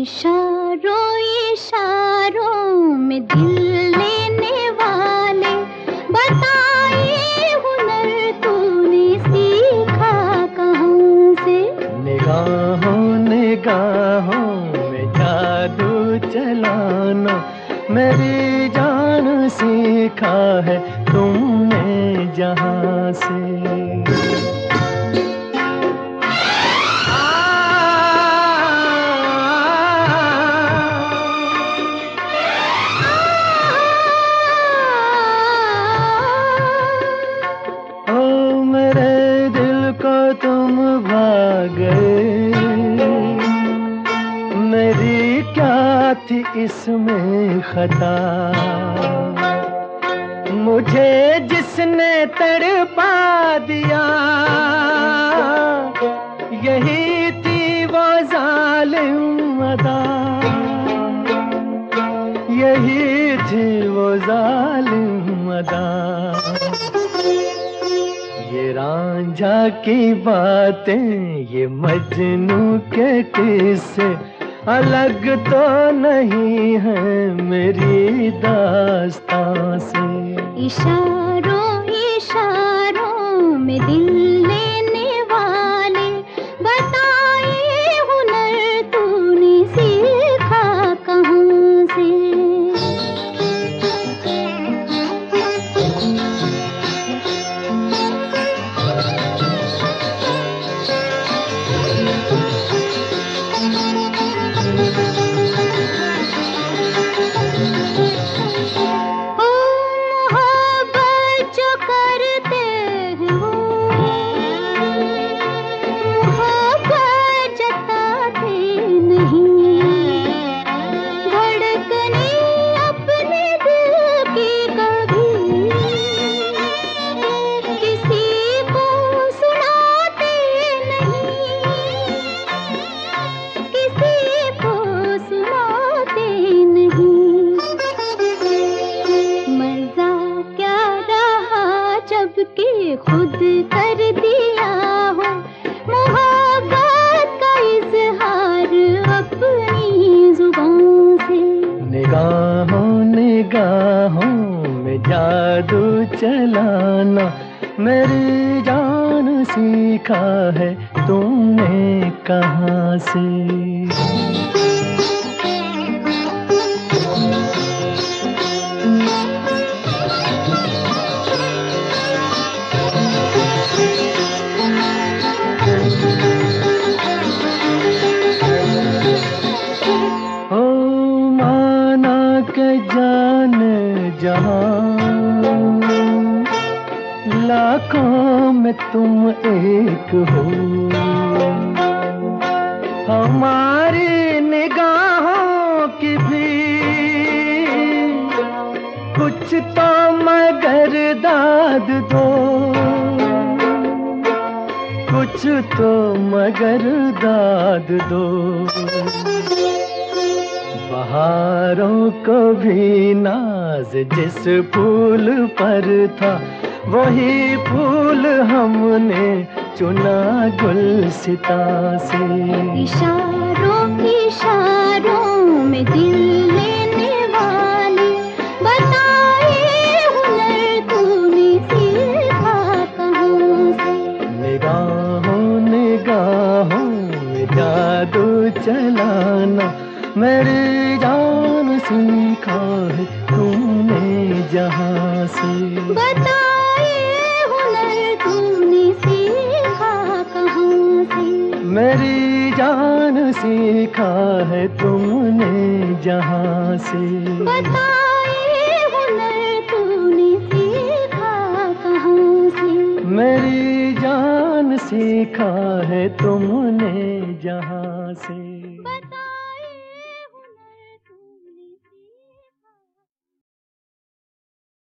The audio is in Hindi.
इशारों इशारों में दिल चलाना मेरी जान सीखा है तुमने जहाँ से। तुम भागे मेरी क्या थी इसमें खता। मुझे जिसने तड़पा दिया, यही थी वो जालिम अदा। यही थी वो जालिम अदा। ये रांझा की बातें, ये मजनू के किस्से अलग तो नहीं है मेरी दास्तां से। इशारों खुद कर दिया हो। मोहब्बत का इजहार अपनी ज़ुबान से। निगाहों निगाहों में जादू चलाना, मेरी जान सीखा है तुमने कहाँ से? जहाँ लाखों में तुम एक हो। हमारी निगाहों की भी कुछ तो मगर दाद दो। कुछ तो मगर दाद दो। बहारों को भी नाज जिस फूल पर था वही फूल हमने चुना गुल सिता से। इशारों इशारों में दिल लेने वाले बताए हुनर तूने सीखा कहाँ से? निगाहों निगाहों में जादू चलाना मेरी जान सीखा है तुमने जहाँ से। बताए हुनर तूने सीखा कहाँ से? मेरी जान सीखा है तुमने जहाँ से। बताए हुनर तूने सीखा कहाँ से? मेरी जान सीखा है तुमने जहाँ से।